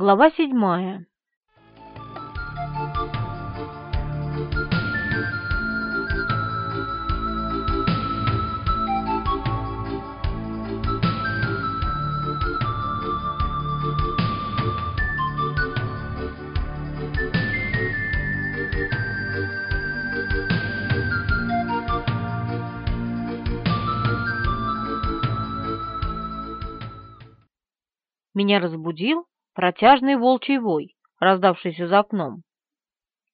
Глава седьмая. Меня разбудил протяжный волчий вой, раздавшийся за окном.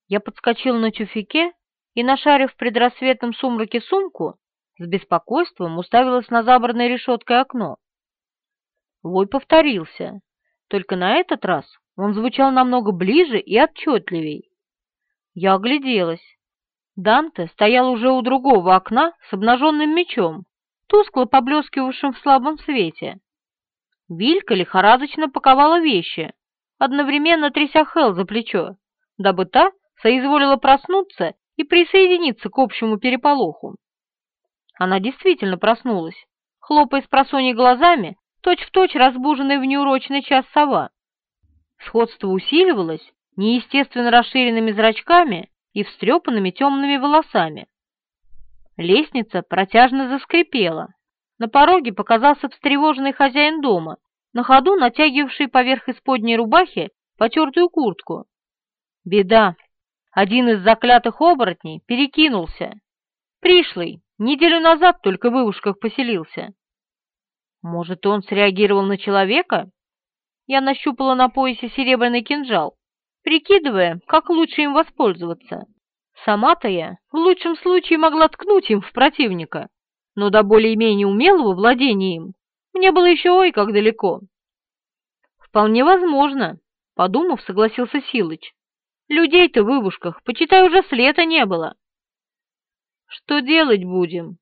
Я подскочил на тюфике и, нашарив в предрассветном сумраке сумку, с беспокойством уставилась на забранное решеткой окно. Вой повторился, только на этот раз он звучал намного ближе и отчетливей. Я огляделась. Данте стоял уже у другого окна с обнаженным мечом, тускло поблескивавшим в слабом свете. Вилька лихорадочно паковала вещи, одновременно тряся Хел за плечо, дабы та соизволила проснуться и присоединиться к общему переполоху. Она действительно проснулась, хлопая с просонья глазами, точь-в-точь точь разбуженной в неурочный час сова. Сходство усиливалось неестественно расширенными зрачками и встрепанными темными волосами. Лестница протяжно заскрипела, на пороге показался встревоженный хозяин дома, на ходу натягивавший поверх исподней рубахи потертую куртку. Беда! Один из заклятых оборотней перекинулся. Пришлый, неделю назад только в вывушках поселился. Может, он среагировал на человека? Я нащупала на поясе серебряный кинжал, прикидывая, как лучше им воспользоваться. Сама-то я в лучшем случае могла ткнуть им в противника но до более-менее умелого владения им мне было еще ой как далеко. Вполне возможно, подумав, согласился Силыч. Людей-то в вывушках, почитай, уже с лета не было. Что делать будем?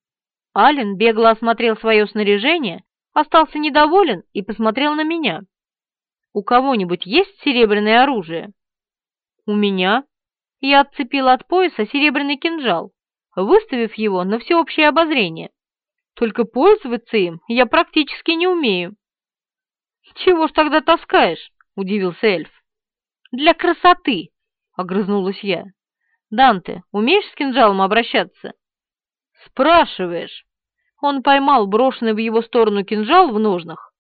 Ален бегло осмотрел свое снаряжение, остался недоволен и посмотрел на меня. У кого-нибудь есть серебряное оружие? У меня. Я отцепила от пояса серебряный кинжал, выставив его на всеобщее обозрение. Только пользоваться им я практически не умею». «Чего ж тогда таскаешь?» — удивился эльф. «Для красоты!» — огрызнулась я. «Данте, умеешь с кинжалом обращаться?» «Спрашиваешь». Он поймал брошенный в его сторону кинжал в ножнах,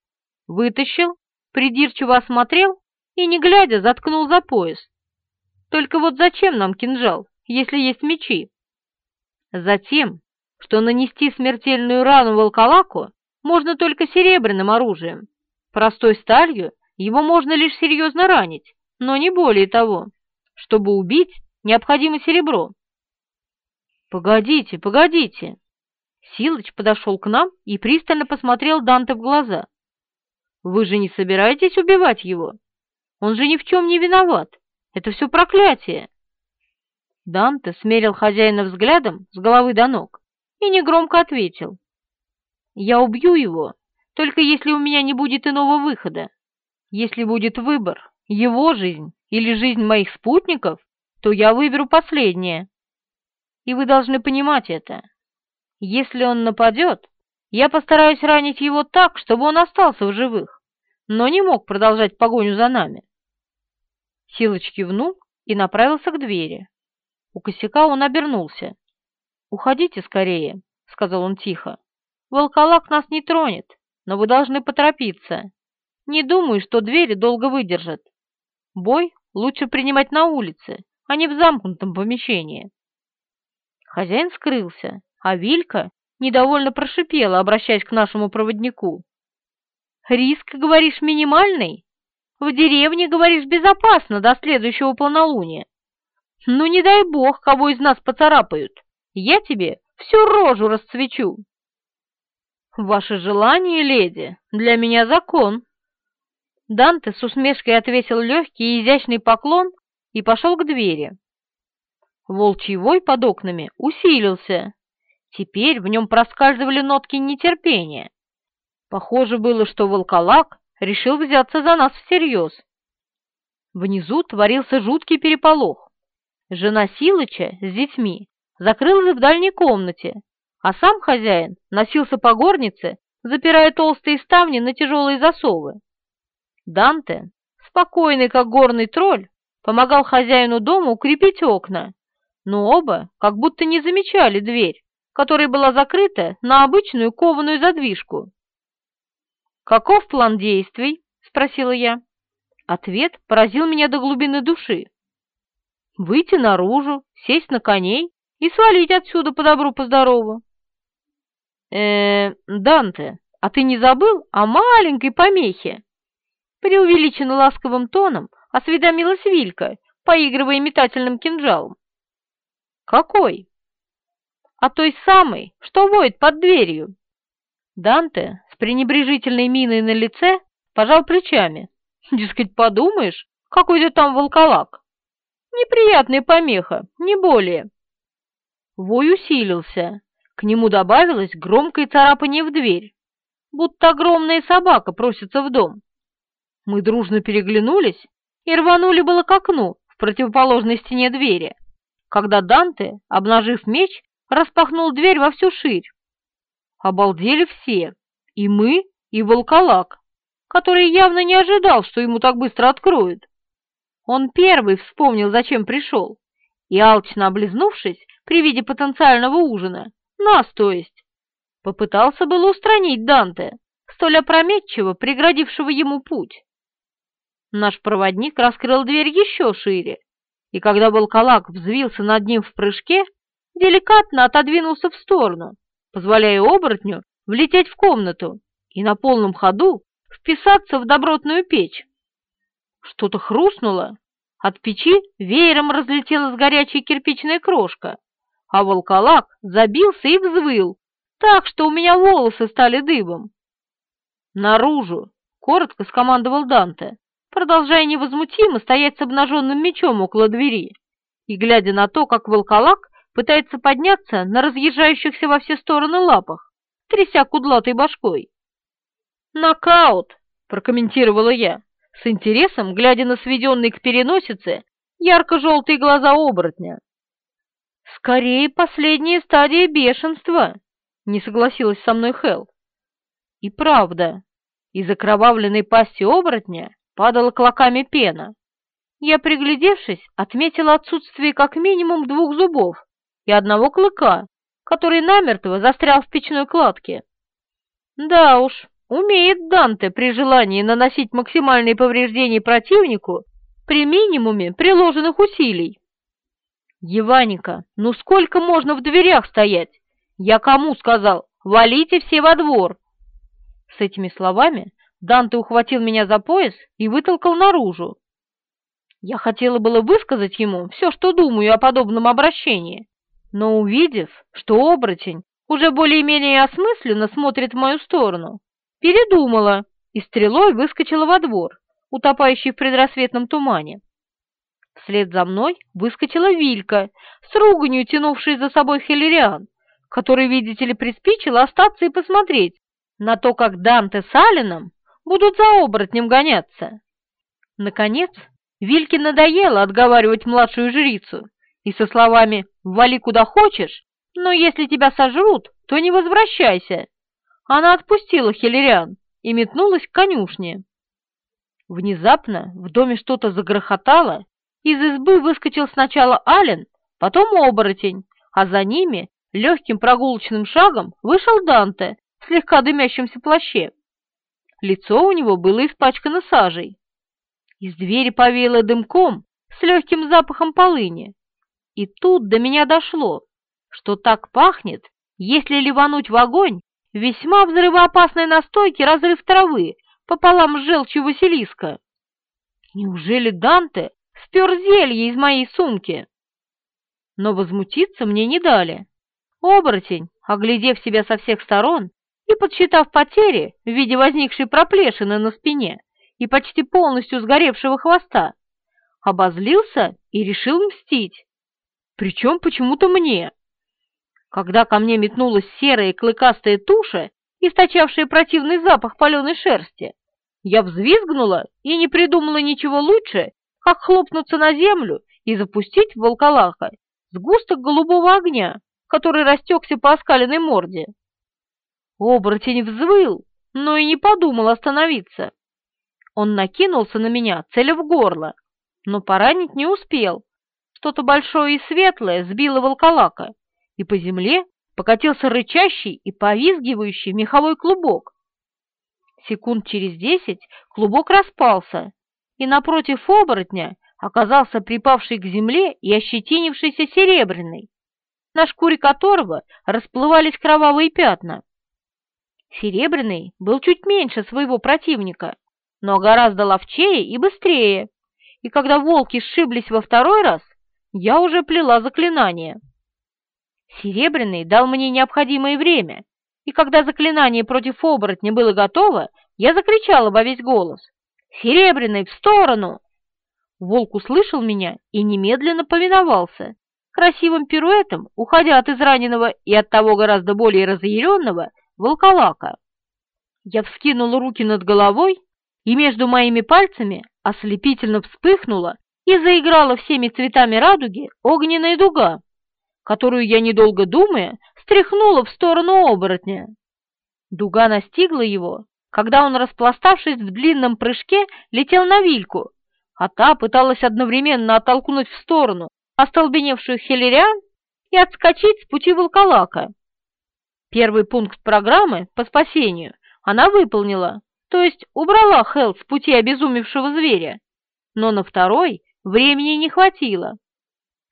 вытащил, придирчиво осмотрел и, не глядя, заткнул за пояс. «Только вот зачем нам кинжал, если есть мечи?» «Затем, что нанести смертельную рану волколаку можно только серебряным оружием. Простой сталью его можно лишь серьезно ранить, но не более того. Чтобы убить, необходимо серебро. «Погодите, погодите!» Силыч подошел к нам и пристально посмотрел Данте в глаза. «Вы же не собираетесь убивать его? Он же ни в чем не виноват. Это все проклятие!» Данте смерил хозяина взглядом с головы до ног и негромко ответил. «Я убью его, только если у меня не будет иного выхода. Если будет выбор, его жизнь или жизнь моих спутников, то я выберу последнее. И вы должны понимать это. Если он нападет, я постараюсь ранить его так, чтобы он остался в живых, но не мог продолжать погоню за нами». Силыч кивнул и направился к двери. У косяка он обернулся. «Уходите скорее», — сказал он тихо. «Волколак нас не тронет, но вы должны поторопиться. Не думаю, что двери долго выдержат. Бой лучше принимать на улице, а не в замкнутом помещении». Хозяин скрылся, а Вилька недовольно прошипела, обращаясь к нашему проводнику. «Риск, говоришь, минимальный? В деревне, говоришь, безопасно до следующего полнолуния. Ну, не дай бог, кого из нас поцарапают я тебе всю рожу расцвечу. Ваше желание, леди, для меня закон. Данте с усмешкой отвесил легкий и изящный поклон и пошел к двери. Волчий вой под окнами усилился. Теперь в нем проскальзывали нотки нетерпения. Похоже было, что волколак решил взяться за нас всерьез. Внизу творился жуткий переполох. Жена Силыча с детьми закрылась в дальней комнате, а сам хозяин носился по горнице, запирая толстые ставни на тяжелые засовы. Данте спокойный, как горный тролль, помогал хозяину дома укрепить окна, но оба как будто не замечали дверь, которая была закрыта на обычную кованую задвижку. «Каков план действий?» — спросила я. Ответ поразил меня до глубины души. «Выйти наружу, сесть на коней и свалить отсюда по добру, по здорову». «Э, Данте, а ты не забыл о маленькой помехе?» Преувеличенно ласковым тоном осведомилась Вилька, поигрывая метательным кинжалом. «Какой?» «А той самой, что воет под дверью». Данте с пренебрежительной миной на лице пожал плечами. Дескать, подумаешь, какой-то там волколак. Неприятная помеха, не более. Вой усилился. К нему добавилось громкое царапание в дверь, будто огромная собака просится в дом. Мы дружно переглянулись и рванули было к окну в противоположной стене двери, когда Данте, обнажив меч, распахнул дверь во всю ширь. Обалдели все, и мы, и волколак, который явно не ожидал, что ему так быстро откроют. Он первый вспомнил, зачем пришел, и, алчно облизнувшись при виде потенциального ужина, нас, то есть, попытался было устранить Данте, столь опрометчиво преградившего ему путь. Наш проводник раскрыл дверь еще шире, и когда волколак взвился над ним в прыжке, деликатно отодвинулся в сторону, позволяя оборотню влететь в комнату и на полном ходу вписаться в добротную печь. Что-то хрустнуло, от печи веером разлетелась горячая кирпичная крошка, а волколак забился и взвыл, так что у меня волосы стали дыбом. «Наружу!» — коротко скомандовал Данте, продолжая невозмутимо стоять с обнаженным мечом около двери и глядя на то, как волколак пытается подняться на разъезжающихся во все стороны лапах, тряся кудлатой башкой. «Нокаут!» — прокомментировала я, с интересом глядя на сведенные к переносице ярко-желтые глаза оборотня. «Скорее последняя стадия бешенства!» — не согласилась со мной Хел. И правда, из окровавленной пасти оборотня падала клоками пена. Я, приглядевшись, отметила отсутствие как минимум двух зубов и одного клыка, который намертво застрял в печной кладке. Да уж, Умеет Данте при желании наносить максимальные повреждения противнику при минимуме приложенных усилий. Еваника, ну сколько можно в дверях стоять? Я кому сказал? Валите все во двор. С этими словами Данте ухватил меня за пояс и вытолкал наружу. Я хотела было высказать ему все, что думаю о подобном обращении, но увидев, что оборотень уже более-менее осмысленно смотрит в мою сторону, Передумала и стрелой выскочила во двор, утопающий в предрассветном тумане. Вслед за мной выскочила Вилька, с руганью тянувшей за собой Хиллериан, который, видите ли, приспичило остаться и посмотреть на то, как Данте с Алином будут за оборотнем гоняться. Наконец, Вильке надоело отговаривать младшую жрицу, и со словами «вали куда хочешь», но если тебя сожрут, то не возвращайся, она отпустила Хиллериан и метнулась к конюшне. Внезапно в доме что-то загрохотало, из избы выскочил сначала Ален, потом оборотень, а за ними легким прогулочным шагом вышел Данте в слегка дымящемся плаще. Лицо у него было испачкано сажей. Из двери повеяло дымком с легким запахом полыни. И тут до меня дошло, что так пахнет, если ливануть в огонь весьма взрывоопасной настойки разрыв травы пополам с желчью Василиска. Неужели Данте спер зелье из моей сумки? Но возмутиться мне не дали. Оборотень, оглядев себя со всех сторон и подсчитав потери в виде возникшей проплешины на спине и почти полностью сгоревшего хвоста, обозлился и решил мстить. Причем почему-то мне. Когда ко мне метнулась серая клыкастая туша, источавшая противный запах паленой шерсти, я взвизгнула и не придумала ничего лучше, как хлопнуться на землю и запустить в волколака сгусток голубого огня, который растекся по оскаленной морде. Оборотень взвыл, но и не подумал остановиться. Он накинулся на меня, целя в горло, но поранить не успел. Что-то большое и светлое сбило волколака, и по земле покатился рычащий и повизгивающий меховой клубок. Секунд через десять клубок распался, и напротив оборотня оказался припавший к земле и ощетинившийся серебряный, на шкуре которого расплывались кровавые пятна. Серебряный был чуть меньше своего противника, но гораздо ловчее и быстрее, и когда волки сшиблись во второй раз, я уже плела заклинание. Серебряный дал мне необходимое время, и когда заклинание против оборотня было готово, я закричала во весь голос. «Серебряный, в сторону!» Волк услышал меня и немедленно повиновался, красивым пируэтом, уходя от израненного и от того гораздо более разъяренного волколака. Я вскинула руки над головой, и между моими пальцами ослепительно вспыхнула и заиграла всеми цветами радуги огненная дуга, которую я, недолго думая, стряхнула в сторону оборотня. Дуга настигла его, когда он, распластавшись в длинном прыжке, летел на вильку, а та пыталась одновременно оттолкнуть в сторону остолбеневшую хелериан и отскочить с пути волколака. Первый пункт программы по спасению она выполнила, то есть убрала Хелл с пути обезумевшего зверя, но на второй времени не хватило.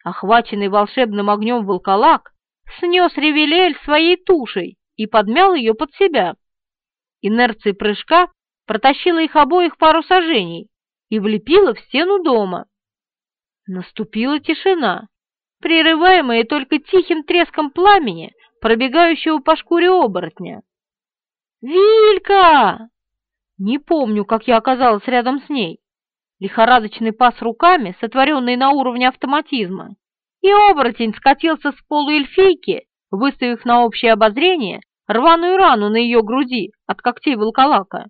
Охваченный волшебным огнем волколак снес Ревелель своей тушей и подмял ее под себя. Инерция прыжка протащила их обоих пару сажений и влепила в стену дома. Наступила тишина, прерываемая только тихим треском пламени, пробегающего по шкуре оборотня. «Вилька!» Не помню, как я оказалась рядом с ней. Лихорадочный пас руками, сотворенный на уровне автоматизма, и оборотень скатился с полуэльфийки, выставив на общее обозрение рваную рану на ее груди от когтей волколака.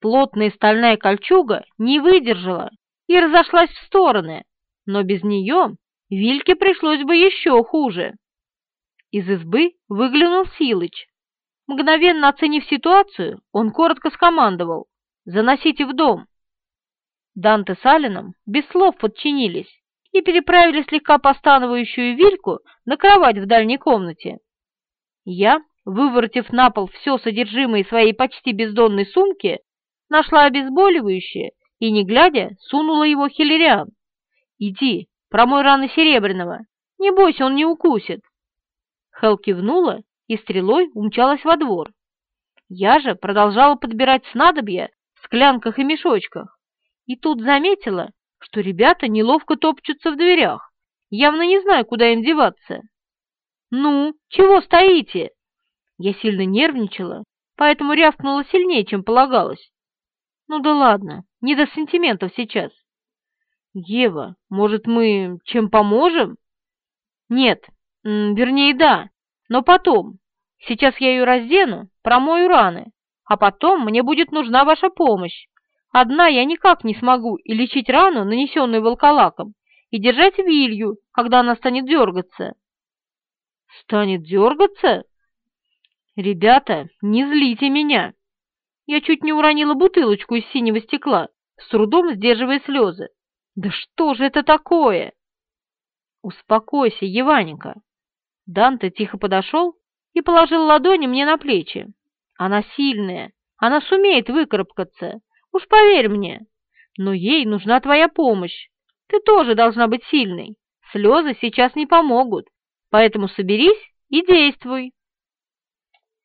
Плотная стальная кольчуга не выдержала и разошлась в стороны, но без нее Вильке пришлось бы еще хуже. Из избы выглянул Силыч. Мгновенно оценив ситуацию, он коротко скомандовал «Заносите в дом». Данте с Алином без слов подчинились и переправили слегка постановающую Вильку на кровать в дальней комнате. Я, выворотив на пол все содержимое своей почти бездонной сумки, нашла обезболивающее и, не глядя, сунула его Хиллериан. «Иди, промой раны Серебряного, не бойся, он не укусит». Хел кивнула и стрелой умчалась во двор. Я же продолжала подбирать снадобья в склянках и мешочках, и тут заметила, что ребята неловко топчутся в дверях, явно не зная, куда им деваться. «Ну, чего стоите?» Я сильно нервничала, поэтому рявкнула сильнее, чем полагалось. Ну да ладно, не до сантиментов сейчас. Ева, может, мы чем поможем? Нет, вернее, да, но потом. Сейчас я ее раздену, промою раны, а потом мне будет нужна ваша помощь. Одна я никак не смогу и лечить рану, нанесенную волколаком, и держать вилью, когда она станет дергаться. Станет дергаться? Ребята, не злите меня. Я чуть не уронила бутылочку из синего стекла, с трудом сдерживая слезы. Да что же это такое? Успокойся, Еваника. Данте тихо подошел и положил ладони мне на плечи. Она сильная, она сумеет выкарабкаться, уж поверь мне. Но ей нужна твоя помощь. Ты тоже должна быть сильной. Слезы сейчас не помогут, поэтому соберись и действуй.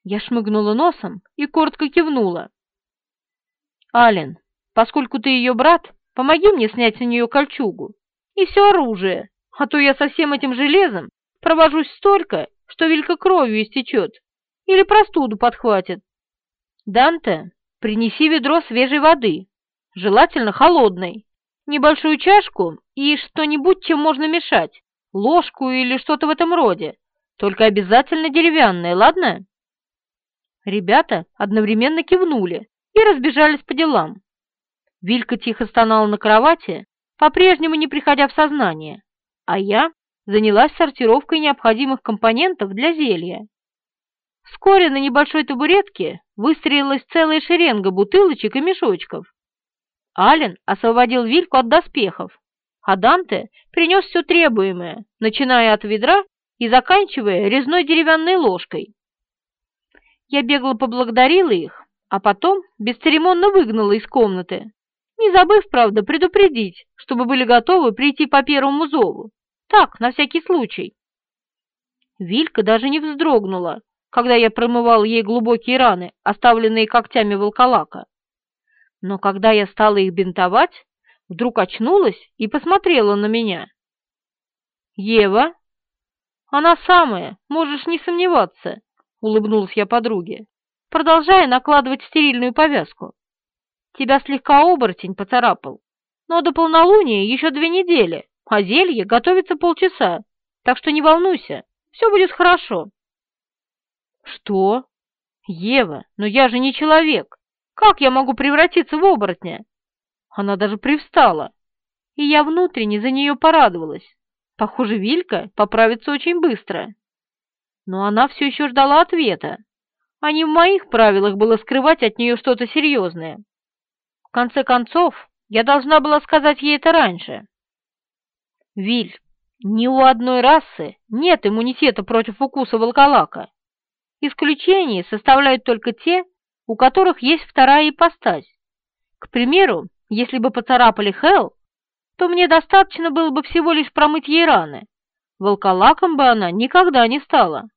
Я шмыгнула носом и коротко кивнула. «Ален, поскольку ты ее брат, помоги мне снять с нее кольчугу и все оружие, а то я со всем этим железом провожусь столько, что Вилька кровью истечет или простуду подхватит. Данте, принеси ведро свежей воды, желательно холодной, небольшую чашку и что-нибудь, чем можно мешать, ложку или что-то в этом роде, только обязательно деревянное, ладно?» Ребята одновременно кивнули и разбежались по делам. Вилька тихо стонала на кровати, по-прежнему не приходя в сознание, а я занялась сортировкой необходимых компонентов для зелья. Вскоре на небольшой табуретке выстроилась целая шеренга бутылочек и мешочков, Ален освободил Вильку от доспехов, а Данте принес все требуемое, начиная от ведра и заканчивая резной деревянной ложкой. Я бегло поблагодарила их, а потом бесцеремонно выгнала из комнаты, не забыв, правда, предупредить, чтобы были готовы прийти по первому зову. Так, на всякий случай. Вилька даже не вздрогнула, когда я промывал ей глубокие раны, оставленные когтями волколака. Но когда я стала их бинтовать, вдруг очнулась и посмотрела на меня. «Ева?» «Она самая, можешь не сомневаться», — улыбнулась я подруге, продолжая накладывать стерильную повязку. «Тебя слегка оборотень поцарапал, но до полнолуния еще две недели, а зелье готовится полчаса, так что не волнуйся, все будет хорошо». «Что? Ева, но я же не человек. Как я могу превратиться в оборотня?» Она даже привстала, и я внутренне за нее порадовалась. Похоже, Вилька поправится очень быстро. Но она все еще ждала ответа, а не в моих правилах было скрывать от нее что-то серьезное. В конце концов, я должна была сказать ей это раньше. Виль, ни у одной расы нет иммунитета против укуса волколака. Исключения составляют только те, у которых есть вторая ипостась. К примеру, если бы поцарапали Хел, то мне достаточно было бы всего лишь промыть ей раны. Волколаком бы она никогда не стала.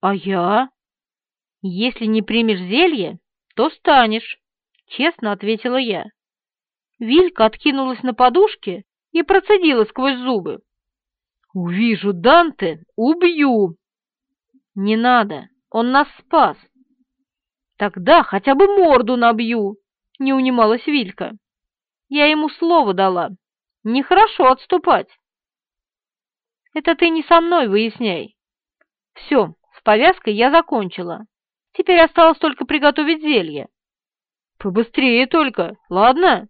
А я? Если не примешь зелье, то станешь, честно ответила я. Вилька откинулась на подушке и процедила сквозь зубы. «Увижу Данте, убью!» «Не надо, он нас спас!» «Тогда хотя бы морду набью!» — не унималась Вилька. «Я ему слово дала. Нехорошо отступать!» «Это ты не со мной выясняй. Все, с повязкой я закончила. Теперь осталось только приготовить зелье». «Побыстрее только, ладно?»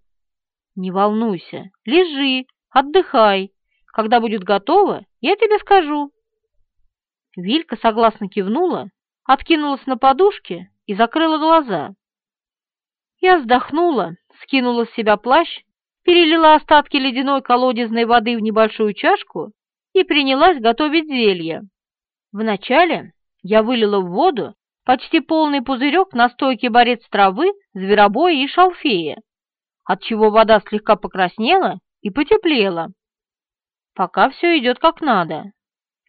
«Не волнуйся, лежи, отдыхай. Когда будет готово, я тебе скажу». Вилька согласно кивнула, откинулась на подушке и закрыла глаза. Я вздохнула, скинула с себя плащ, перелила остатки ледяной колодезной воды в небольшую чашку и принялась готовить зелье. Вначале я вылила в воду почти полный пузырек настойки борец травы, зверобоя и шалфея, отчего вода слегка покраснела и потеплела. Пока все идет как надо.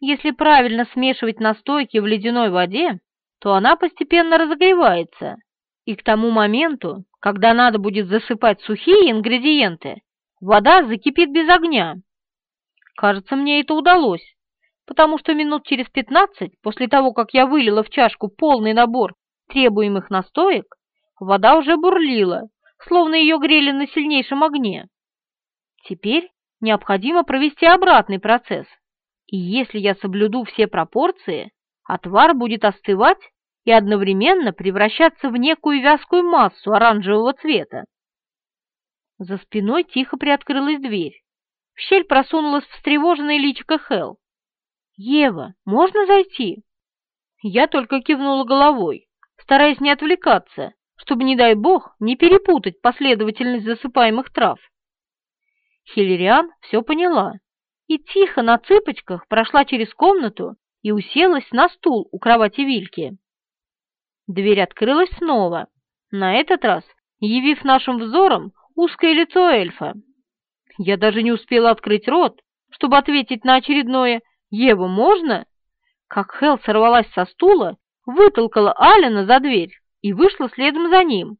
Если правильно смешивать настойки в ледяной воде, то она постепенно разогревается, и к тому моменту, когда надо будет засыпать сухие ингредиенты, вода закипит без огня. Кажется, мне это удалось, потому что минут через пятнадцать после того, как я вылила в чашку полный набор требуемых настоек, вода уже бурлила, словно ее грели на сильнейшем огне. Теперь необходимо провести обратный процесс – и если я соблюду все пропорции, отвар будет остывать и одновременно превращаться в некую вязкую массу оранжевого цвета. За спиной тихо приоткрылась дверь. В щель просунулась встревоженная личико Хел. «Ева, можно зайти?» Я только кивнула головой, стараясь не отвлекаться, чтобы, не дай бог, не перепутать последовательность засыпаемых трав. Хиллериан все поняла и тихо на цыпочках прошла через комнату и уселась на стул у кровати Вильки. Дверь открылась снова, на этот раз явив нашим взором узкое лицо эльфа. Я даже не успела открыть рот, чтобы ответить на очередное «Ева, можно?», как Хел сорвалась со стула, вытолкала Алина за дверь и вышла следом за ним.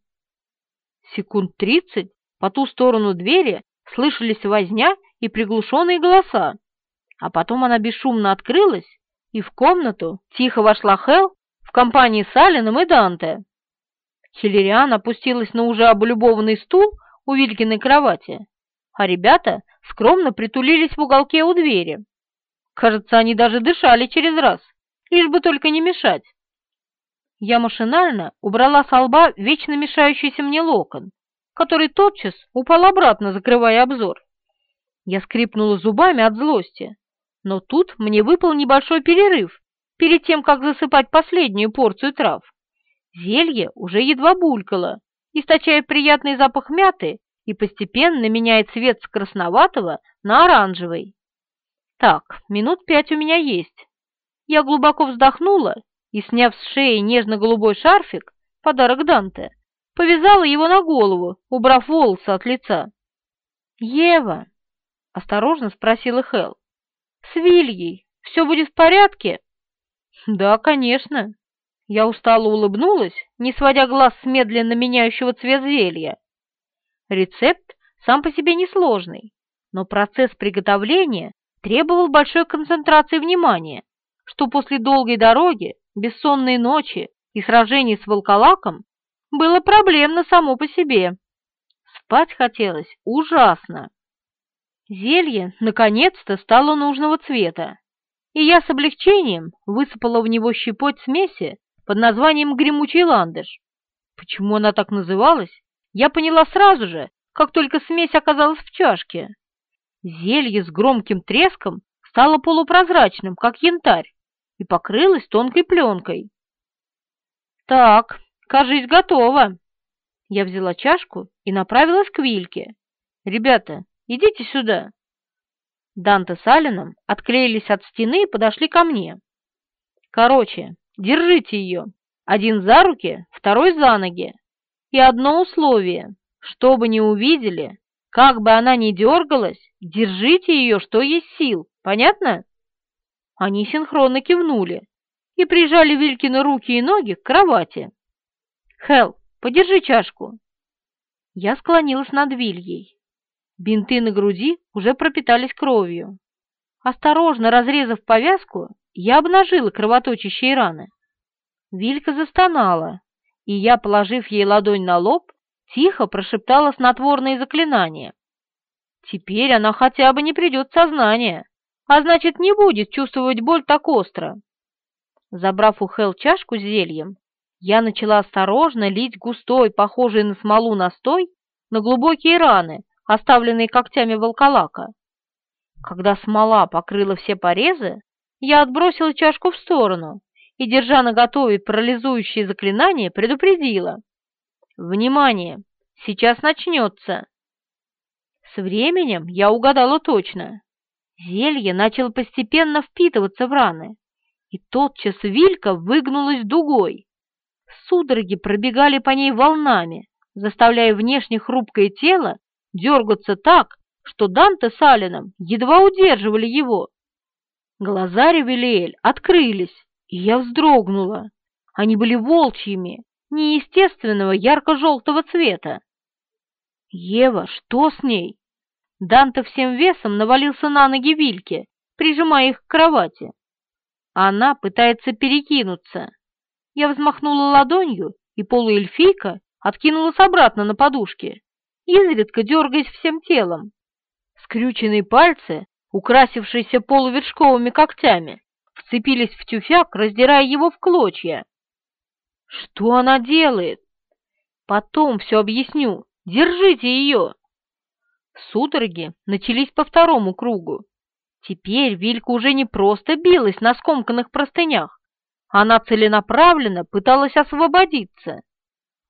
Секунд тридцать по ту сторону двери слышались возня и приглушенные голоса, а потом она бесшумно открылась, и в комнату тихо вошла Хел в компании с Алином и Данте. Хиллериан опустилась на уже облюбованный стул у Вилькиной кровати, а ребята скромно притулились в уголке у двери. Кажется, они даже дышали через раз, лишь бы только не мешать. Я машинально убрала с лба вечно мешающийся мне локон, который тотчас упал обратно, закрывая обзор. Я скрипнула зубами от злости, но тут мне выпал небольшой перерыв перед тем, как засыпать последнюю порцию трав. Зелье уже едва булькало, источая приятный запах мяты и постепенно меняет цвет с красноватого на оранжевый. Так, минут пять у меня есть. Я глубоко вздохнула и, сняв с шеи нежно-голубой шарфик, подарок Данте, повязала его на голову, убрав волосы от лица. «Ева!» — осторожно спросила Хел. «С Вильей все будет в порядке?» «Да, конечно». Я устало улыбнулась, не сводя глаз с медленно меняющего цвет зелья. Рецепт сам по себе несложный, но процесс приготовления требовал большой концентрации внимания, что после долгой дороги, бессонной ночи и сражений с волколаком было проблемно само по себе. Спать хотелось ужасно. Зелье наконец-то стало нужного цвета, и я с облегчением высыпала в него щепоть смеси под названием «Гремучий ландыш». Почему она так называлась, я поняла сразу же, как только смесь оказалась в чашке. Зелье с громким треском стало полупрозрачным, как янтарь, и покрылось тонкой пленкой. «Так, кажись, готово!» Я взяла чашку и направилась к Вильке. «Ребята, идите сюда!» Данте с Алином отклеились от стены и подошли ко мне. «Короче, держите ее. Один за руки, второй за ноги. И одно условие. Чтобы не увидели, как бы она ни дергалась, держите ее, что есть сил. Понятно?» Они синхронно кивнули и прижали Вилькины руки и ноги к кровати. «Хелл, Подержи чашку». Я склонилась над Вильей. Бинты на груди уже пропитались кровью. Осторожно разрезав повязку, я обнажила кровоточащие раны. Вилька застонала, и я, положив ей ладонь на лоб, тихо прошептала снотворные заклинания. Теперь она хотя бы не придет в сознание, а значит, не будет чувствовать боль так остро. Забрав у Хел чашку с зельем, я начала осторожно лить густой, похожий на смолу настой, на глубокие раны, оставленные когтями волколака. Когда смола покрыла все порезы, я отбросила чашку в сторону и, держа наготове парализующее заклинание, предупредила. «Внимание! Сейчас начнется!» С временем я угадала точно. Зелье начало постепенно впитываться в раны, и тотчас Вилька выгнулась дугой. Судороги пробегали по ней волнами, заставляя внешне хрупкое тело дергаться так, что Данте с Алином едва удерживали его. Глаза Ревелиэль открылись, и я вздрогнула. Они были волчьими, неестественного ярко-желтого цвета. «Ева, что с ней?» Данте всем весом навалился на ноги Вильке, прижимая их к кровати. Она пытается перекинуться. Я взмахнула ладонью, и полуэльфийка откинулась обратно на подушке, изредка дергаясь всем телом. Скрюченные пальцы, украсившиеся полувершковыми когтями, вцепились в тюфяк, раздирая его в клочья. «Что она делает?» «Потом все объясню. Держите ее!» Судороги начались по второму кругу. Теперь Вилька уже не просто билась на скомканных простынях, она целенаправленно пыталась освободиться.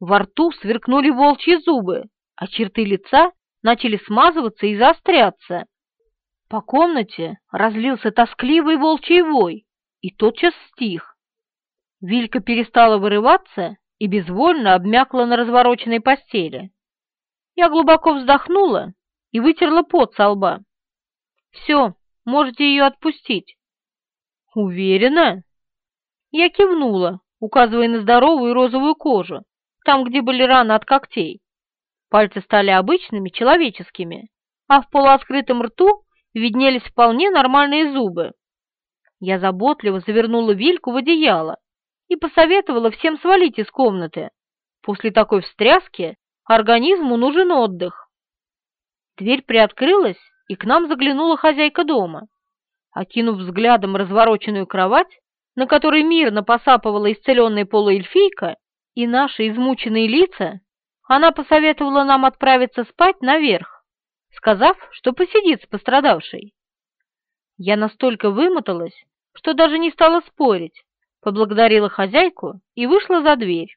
Во рту сверкнули волчьи зубы, а черты лица начали смазываться и заостряться. По комнате разлился тоскливый волчий вой, и тотчас стих. Вилька перестала вырываться и безвольно обмякла на развороченной постели. Я глубоко вздохнула и вытерла пот со лба. «Все, можете ее отпустить». «Уверена?» Я кивнула, указывая на здоровую розовую кожу, там, где были раны от когтей. Пальцы стали обычными, человеческими, а в полуоткрытом рту виднелись вполне нормальные зубы. Я заботливо завернула Вильку в одеяло и посоветовала всем свалить из комнаты. После такой встряски организму нужен отдых. Дверь приоткрылась, и к нам заглянула хозяйка дома. Окинув взглядом развороченную кровать, на которой мирно посапывала исцеленная полуэльфийка, и наши измученные лица, она посоветовала нам отправиться спать наверх, сказав, что посидит с пострадавшей. Я настолько вымоталась, что даже не стала спорить, поблагодарила хозяйку и вышла за дверь.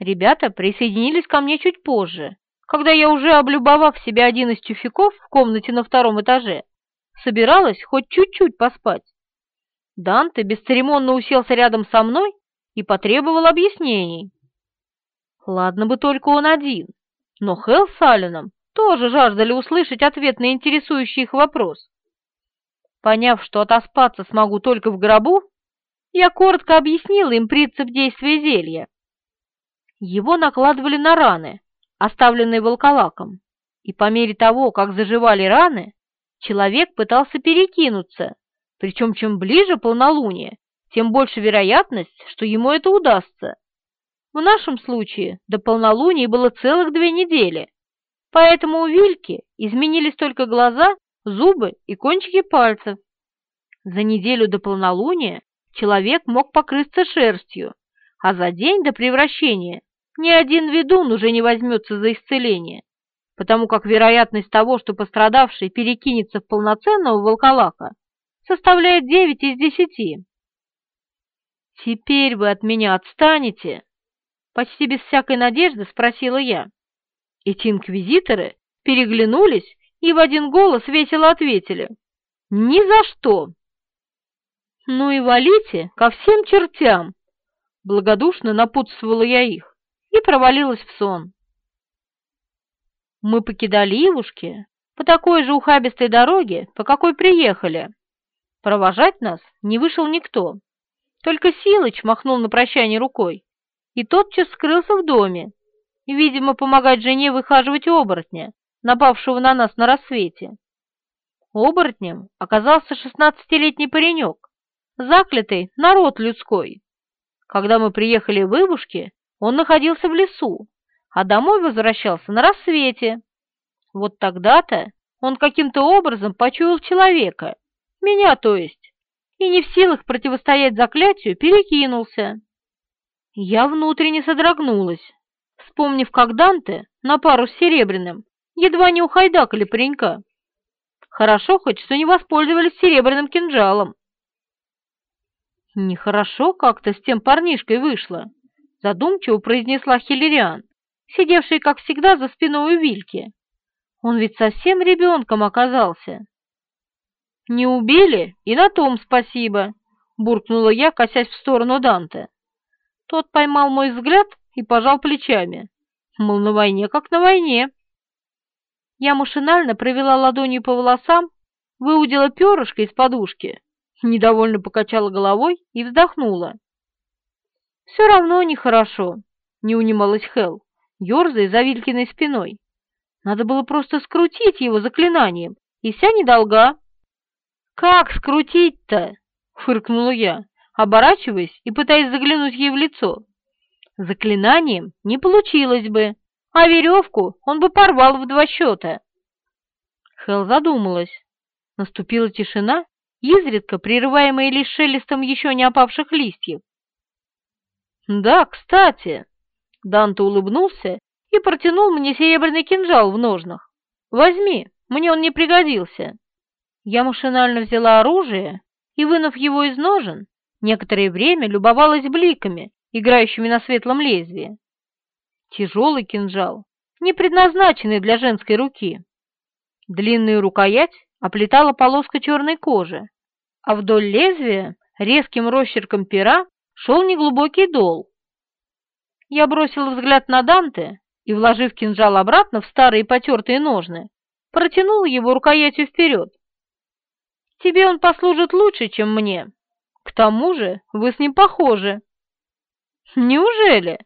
Ребята присоединились ко мне чуть позже, когда я уже, облюбовав себе один из тюфяков в комнате на втором этаже, собиралась хоть чуть-чуть поспать. Данте бесцеремонно уселся рядом со мной и потребовал объяснений. Ладно бы только он один, но Хелл с Алленом тоже жаждали услышать ответ на интересующий их вопрос. Поняв, что отоспаться смогу только в гробу, я коротко объяснила им принцип действия зелья. Его накладывали на раны, оставленные волколаком, и по мере того, как заживали раны, человек пытался перекинуться, причем чем ближе полнолуние, тем больше вероятность, что ему это удастся. В нашем случае до полнолуния было целых две недели, поэтому у Вильки изменились только глаза, зубы и кончики пальцев. За неделю до полнолуния человек мог покрыться шерстью, а за день до превращения ни один ведун уже не возьмется за исцеление, потому как вероятность того, что пострадавший перекинется в полноценного волколака, составляет 9 из 10. «Теперь вы от меня отстанете?» Почти без всякой надежды спросила я. Эти инквизиторы переглянулись и в один голос весело ответили. «Ни за что!» «Ну и валите ко всем чертям!» Благодушно напутствовала я их и провалилась в сон. Мы покидали Ивушки по такой же ухабистой дороге, по какой приехали. Провожать нас не вышел никто. Только Силыч махнул на прощание рукой и тотчас скрылся в доме, видимо, помогать жене выхаживать оборотня, напавшего на нас на рассвете. Оборотнем оказался шестнадцатилетний паренек, заклятый народ людской. Когда мы приехали в Ивушки, он находился в лесу, а домой возвращался на рассвете. Вот тогда-то он каким-то образом почуял человека, меня то есть, и не в силах противостоять заклятию, перекинулся. Я внутренне содрогнулась, вспомнив, как Данте на пару с Серебряным едва не ухайдакали паренька. Хорошо хоть, что не воспользовались серебряным кинжалом. Нехорошо как-то с тем парнишкой вышло, задумчиво произнесла Хиллериан, сидевший, как всегда, за спиной у Вильки. Он ведь совсем ребенком оказался. «Не убили, и на том спасибо», — буркнула я, косясь в сторону Данте. Тот поймал мой взгляд и пожал плечами. Мол, на войне как на войне. Я машинально провела ладонью по волосам, выудила перышко из подушки, недовольно покачала головой и вздохнула. «Все равно нехорошо», — не унималась Хел, ерзая за Вилькиной спиной. «Надо было просто скрутить его заклинанием, и вся недолга». «Как скрутить-то?» — фыркнула я оборачиваясь и пытаясь заглянуть ей в лицо. Заклинанием не получилось бы, а веревку он бы порвал в два счета. Хел задумалась. Наступила тишина, изредка прерываемая лишь шелестом еще не опавших листьев. «Да, кстати!» Данте улыбнулся и протянул мне серебряный кинжал в ножнах. «Возьми, мне он не пригодился». Я машинально взяла оружие и, вынув его из ножен, некоторое время любовалась бликами, играющими на светлом лезвии. Тяжелый кинжал, не предназначенный для женской руки. Длинную рукоять оплетала полоска черной кожи, а вдоль лезвия резким росчерком пера шел неглубокий дол. Я бросила взгляд на Данте и, вложив кинжал обратно в старые потертые ножны, протянула его рукоятью вперед. «Тебе он послужит лучше, чем мне», к тому же вы с ним похожи. Неужели?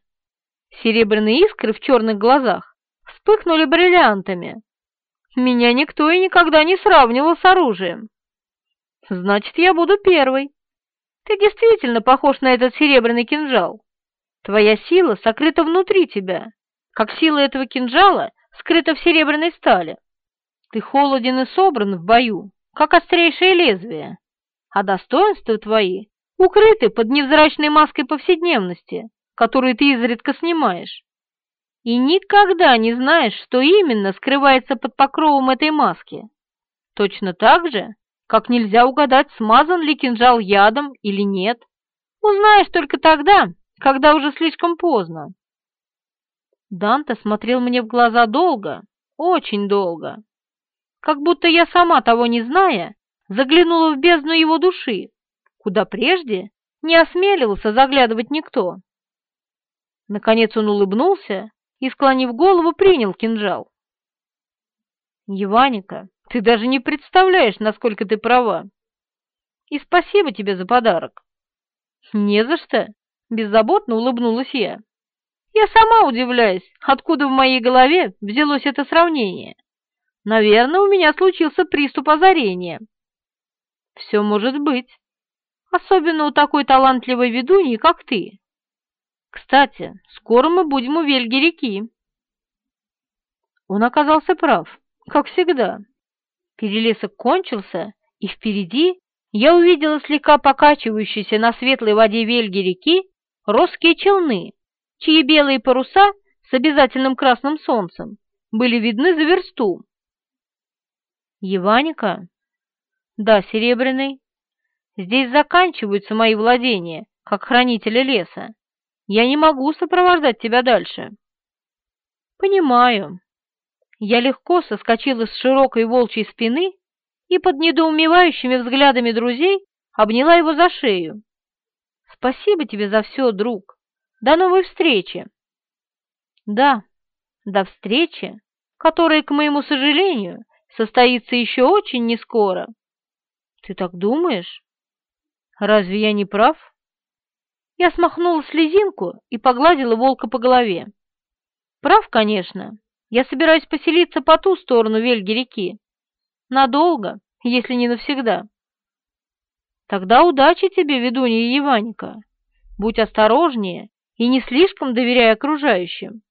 Серебряные искры в черных глазах вспыхнули бриллиантами. Меня никто и никогда не сравнивал с оружием. Значит, я буду первой. Ты действительно похож на этот серебряный кинжал. Твоя сила сокрыта внутри тебя, как сила этого кинжала скрыта в серебряной стали. Ты холоден и собран в бою, как острейшее лезвие а достоинства твои укрыты под невзрачной маской повседневности, которую ты изредка снимаешь. И никогда не знаешь, что именно скрывается под покровом этой маски. Точно так же, как нельзя угадать, смазан ли кинжал ядом или нет. Узнаешь только тогда, когда уже слишком поздно. Данте смотрел мне в глаза долго, очень долго, как будто я сама того не зная, заглянула в бездну его души, куда прежде не осмеливался заглядывать никто. Наконец он улыбнулся и, склонив голову, принял кинжал. «Еваника, ты даже не представляешь, насколько ты права. И спасибо тебе за подарок». «Не за что», — беззаботно улыбнулась я. «Я сама удивляюсь, откуда в моей голове взялось это сравнение. Наверное, у меня случился приступ озарения». «Все может быть, особенно у такой талантливой ведуньи, как ты. Кстати, скоро мы будем у Вельги реки». Он оказался прав, как всегда. Перелесок кончился, и впереди я увидела слегка покачивающиеся на светлой воде Вельги реки росские челны, чьи белые паруса с обязательным красным солнцем были видны за версту. Еваника? Да, Серебряный. Здесь заканчиваются мои владения, как хранителя леса. Я не могу сопровождать тебя дальше. Понимаю. Я легко соскочила с широкой волчьей спины и под недоумевающими взглядами друзей обняла его за шею. «Спасибо тебе за все, друг. До новой встречи!» «Да, до встречи, которая, к моему сожалению, состоится еще очень нескоро». «Ты так думаешь? Разве я не прав?» Я смахнула слезинку и погладила волка по голове. «Прав, конечно. Я собираюсь поселиться по ту сторону Вельги реки, Надолго, если не навсегда. Тогда удачи тебе, ведунья Еваника. Будь осторожнее и не слишком доверяй окружающим.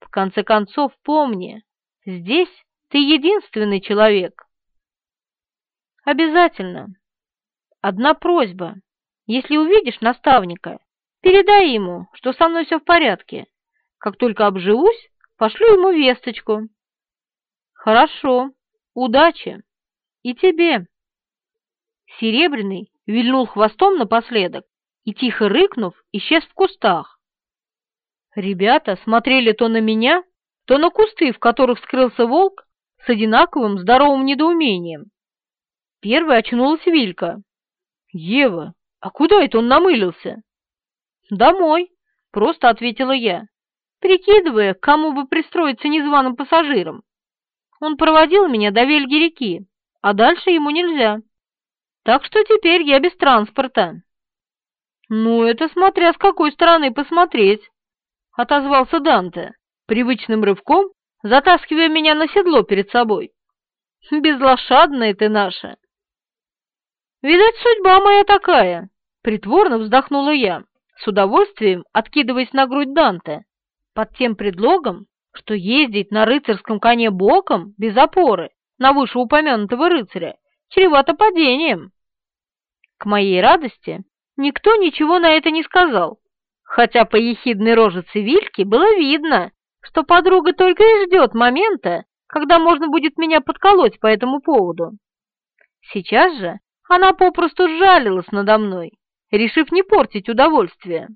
В конце концов, помни, здесь ты единственный человек. Обязательно. Одна просьба. Если увидишь наставника, передай ему, что со мной все в порядке. Как только обживусь, пошлю ему весточку. Хорошо. Удачи. И тебе. Серебряный вильнул хвостом напоследок и, тихо рыкнув, исчез в кустах. Ребята смотрели то на меня, то на кусты, в которых скрылся волк, с одинаковым здоровым недоумением. Первой очнулась Вилька. «Ева, а куда это он намылился?» «Домой», — просто ответила я, прикидывая, кому бы пристроиться незваным пассажиром. Он проводил меня до Вельги реки, а дальше ему нельзя. Так что теперь я без транспорта». «Ну, это смотря с какой стороны посмотреть», — отозвался Данте, привычным рывком затаскивая меня на седло перед собой. «Безлошадная ты наша!» «Видать, судьба моя такая!» — притворно вздохнула я, с удовольствием откидываясь на грудь Данте, под тем предлогом, что ездить на рыцарском коне боком, без опоры, на вышеупомянутого рыцаря, чревато падением. К моей радости никто ничего на это не сказал, хотя по ехидной рожице Вильки было видно, что подруга только и ждет момента, когда можно будет меня подколоть по этому поводу. Сейчас же она попросту жалилась надо мной, решив не портить удовольствие.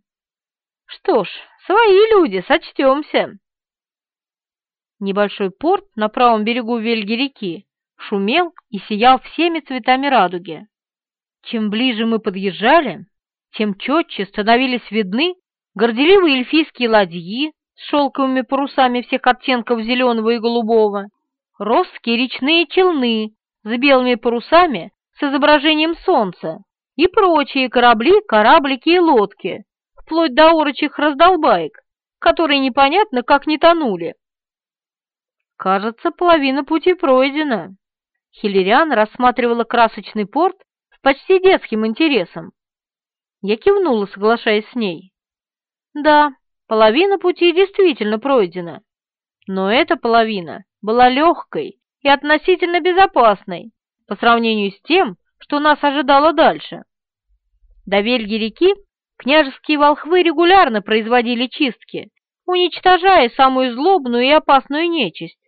Что ж, свои люди, сочтемся. Небольшой порт на правом берегу Вельги-реки шумел и сиял всеми цветами радуги. Чем ближе мы подъезжали, тем четче становились видны горделивые эльфийские ладьи с шелковыми парусами всех оттенков зеленого и голубого, росские речные челны с белыми парусами с изображением солнца и прочие корабли, кораблики и лодки, вплоть до орочих раздолбаек, которые непонятно как не тонули. Кажется, половина пути пройдена. Хиллериан рассматривала красочный порт с почти детским интересом. Я кивнула, соглашаясь с ней. Да, половина пути действительно пройдена. Но эта половина была легкой и относительно безопасной по сравнению с тем, что нас ожидало дальше. До Вельги реки княжеские волхвы регулярно производили чистки, уничтожая самую злобную и опасную нечисть,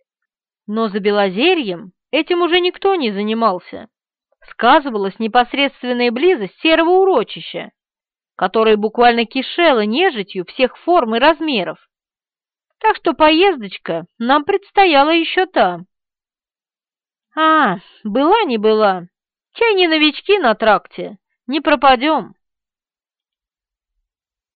но за Белозерьем этим уже никто не занимался. Сказывалась непосредственная близость серого урочища, которое буквально кишело нежитью всех форм и размеров. Так что поездочка нам предстояла еще та. А, была не была. Чай не новички на тракте, не пропадем.